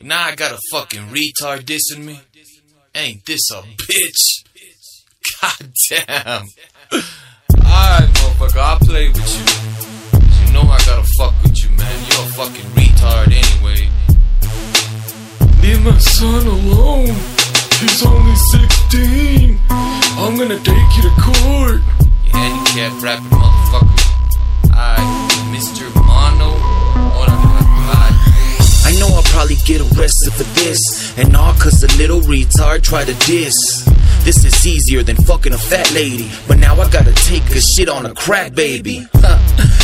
Now I got a fucking retard dissing me. Ain't this a bitch? God damn. Alright, motherfucker, I'll play with you. You know I gotta fuck with you, man. You're a fucking retard anyway. Leave my son alone. He's only 16. I'm gonna take you to court. You handicapped rapping motherfucker. Get arrested for this, and all cause a little retard tried to diss. This is easier than fucking a fat lady, but now I gotta take a shit on a crack baby.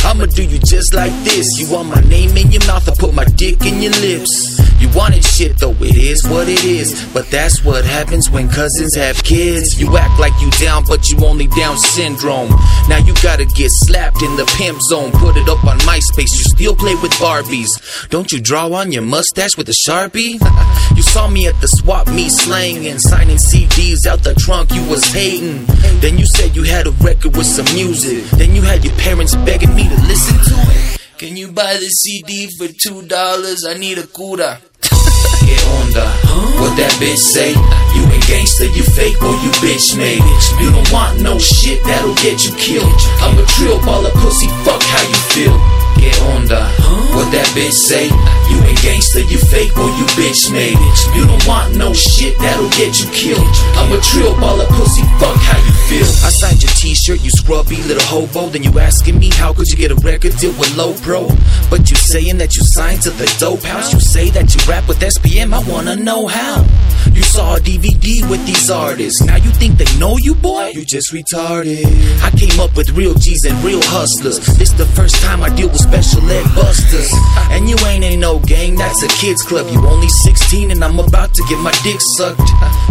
I'ma do you just like this. You want my name in your mouth, I put my dick in your lips. You wanted shit though, it is what it is. But that's what happens when cousins have kids. You act like you down, but you only down syndrome. Now you gotta get slapped in the pimp zone. Put it up on MySpace, you still play with Barbies. Don't you draw on your mustache with a Sharpie? you saw me at the swap meet slanging, signing CDs out the trunk, you was hating. Then you said you had a record with some music. Then you had your parents begging me to listen to it. Can you buy the CD for two dollars? I need a cura. What that bitch say? You ain't gangster, you fake, boy, you bitch made. It. You don't want no shit that'll get you killed. I'm a trill baller, pussy, fuck how you feel. Get on the what that bitch say? You ain't gangster, you fake, boy, you bitch made. It. You don't want no shit that'll get you killed. I'm a trill baller, pussy, fuck how you feel. I signed your t-shirt, you scrubby little hobo. Then you asking me how could you get a record deal with Low Pro? But you saying that you signed to the dope house. You say that you rap with SPM, I wanna know how. You saw a DVD with these artists. Now you think they know you, boy? You just retarded. I came up with real G's and real hustlers. This the first time I deal with special ed busters. And you ain't ain't no gang, that's a kids club. You only 16 and I'm about to get my dick sucked.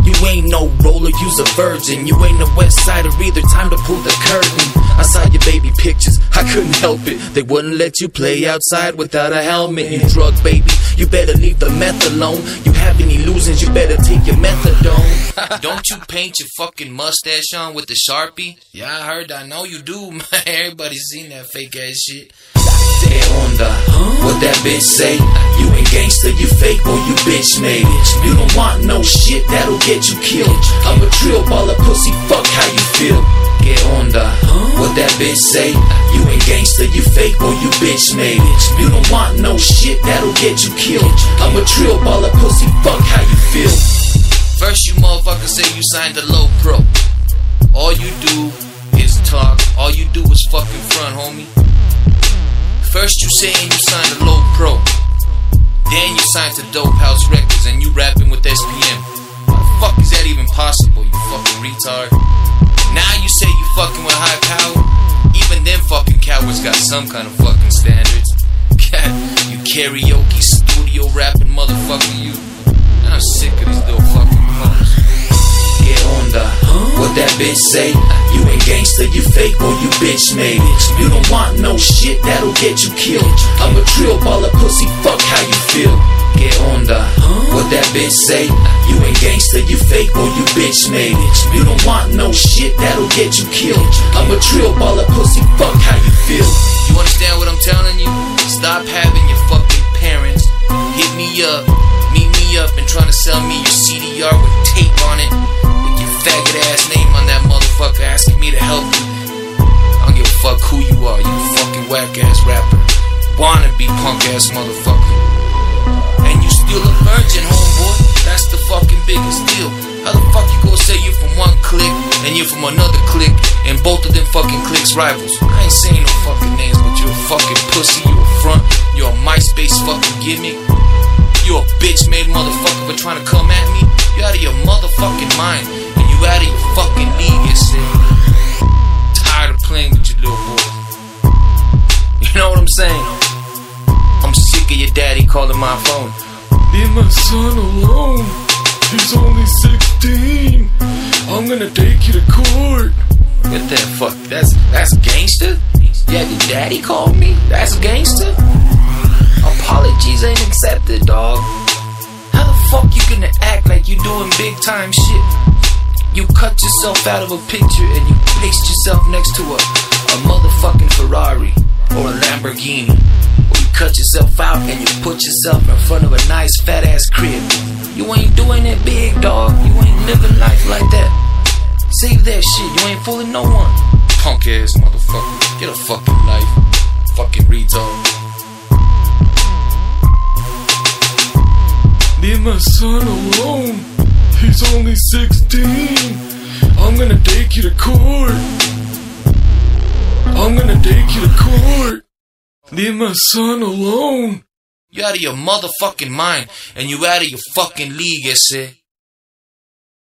You ain't no roller, you's a virgin. You ain't a west sider either. Time to pull the curtain. I saw your baby pictures, I couldn't help it. They wouldn't let you play outside without a helmet. You drug baby, you better leave the meth alone. You have any illusions, you better take your methadone. Don't you paint your fucking mustache on with the Sharpie? Yeah, I heard. I know you do, man. Everybody's seen that fake ass shit. Get on the what that bitch say? You ain't gangster, you fake, boy, you bitch made. it. You don't want no shit that'll get you killed. I'm a trill baller, pussy, fuck how you feel. Bitch say? You ain't gangster, you fake, boy, you bitch made. You don't want no shit that'll get you killed. I'm a trill baller, pussy, fuck how you feel. First, you motherfuckers say you signed a low pro. All you do is talk. All you do is fucking front, homie. First, you saying you signed a low pro. Then you signed to Dope House Records and you rapping with SPM. How the fuck is that even possible, you fucking retard? Now you say you fucking with high cowards got some kind of fucking standards. God, you karaoke studio rapping motherfucker, you. I'm sick of these little fucking punks. Get on the what that bitch say? You ain't gangster, you fake, boy, you bitch made. You don't want no shit that'll get you killed. I'm a trill baller, pussy, fuck how you feel. Get on the what that bitch say? You ain't gangster, you fake, boy, you bitch made. You don't want no shit that'll get you killed. I'm a trill whack ass rapper. Wanna be punk ass motherfucker. And you still a virgin, homeboy. That's the fucking biggest deal. How the fuck you gonna say you from one clique and you from another clique and both of them fucking cliques rivals? I ain't saying no fucking names, but you're a fucking pussy, you a front, you're a MySpace fucking gimmick. You a bitch made motherfucker for trying to come at me. You out of your motherfucking mind. And you out of your calling my phone. Leave my son alone. He's only 16. I'm gonna take you to court. What that fuck? That's that's gangster? Yeah, your daddy called me? That's gangster? Apologies ain't accepted, dog. How the fuck you gonna act like you doing big time shit? You cut yourself out of a picture and you paste yourself next to a, a motherfucking Ferrari or a Lamborghini. Cut yourself out and you put yourself in front of a nice fat ass crib. You ain't doing it big, dog. You ain't living life like that. Save that shit. You ain't fooling no one. Punk ass motherfucker. Get a fucking life. Fucking retard. Leave my son alone. He's only 16. I'm gonna take you to court. I'm gonna take you to court. Leave my son alone. You out of your motherfucking mind and you out of your fucking league, ese.